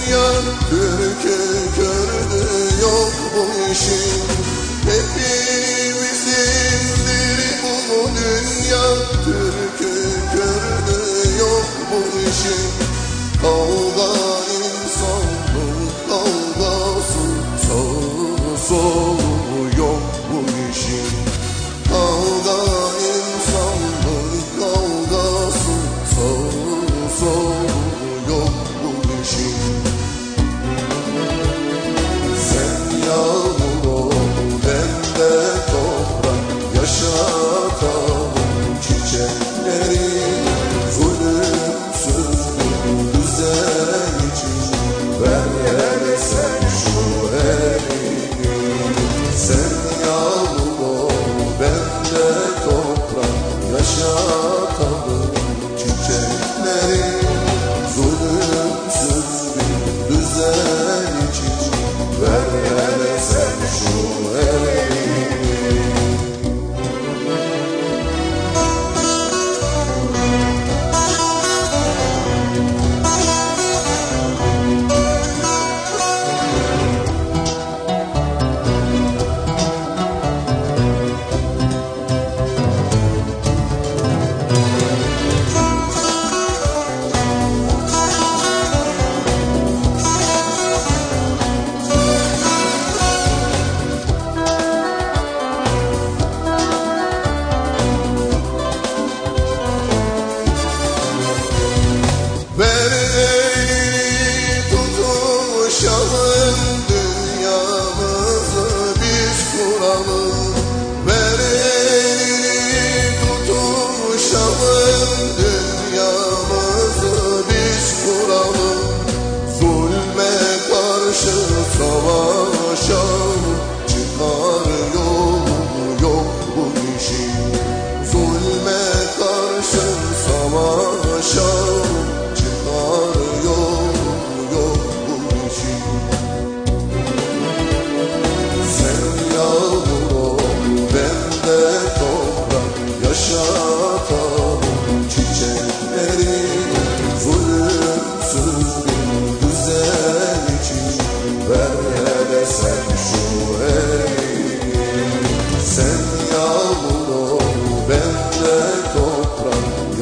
dünya Türk'ü gördü yok bu işin. Hepimizindir bu dünya Türk'ü gördü yok bu işin. Kavga insanlık kavgası sağ sol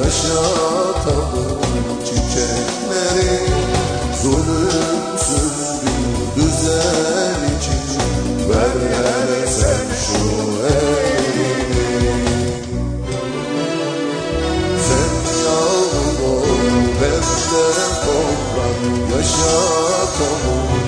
Yaşatalım çiçekleri Zulümsüz bir düzen için. Ver yere sen şu elini. Sen yağmur ol, ben de toprak. Yaşatalım